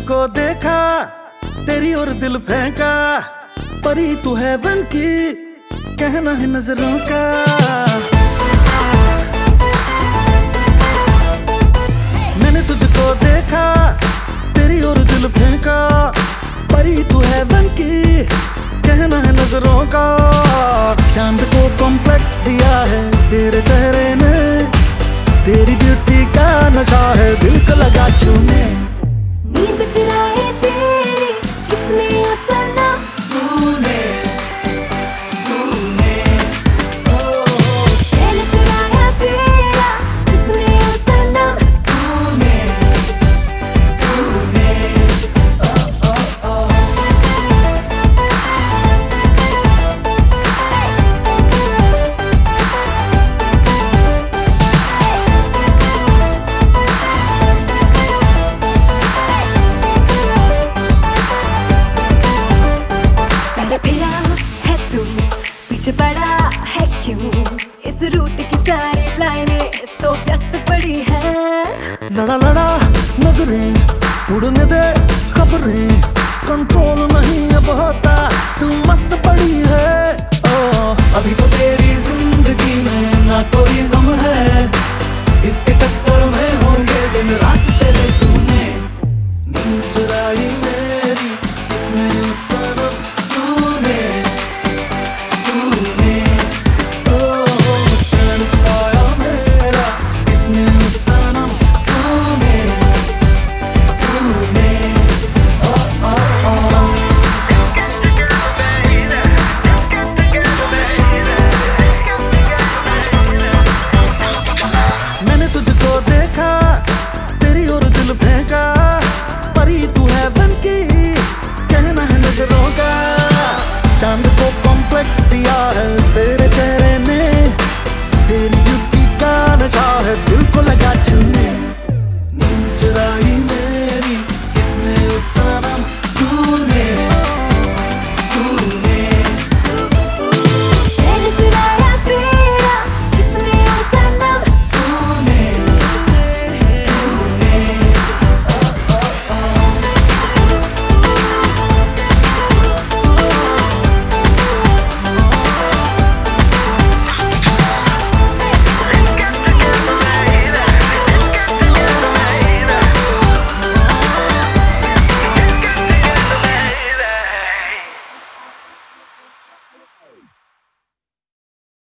तुझको देखा, तेरी और दिल फेंका, परी तू है वन की, कहना है नज़रों का। मैंने तुझको देखा, तेरी और दिल फेंका, परी तू है वन की, कहना है नज़रों का। चाँद को कॉम्प्लेक्स दिया है तेरे चेहरे ने, तेरी ब्यूटी का नशा है दिल को लगा छूने। पीछे पड़ा है क्यों? इस रूट की सारी लाइने तो व्यस्त पड़ी है। लड़ा लड़ा नज़रें उड़ने दे खबरें। कंट्रोल नहीं अब होता तू मस्त पड़ी है। ओ, अभी तो Flex the auto, baby,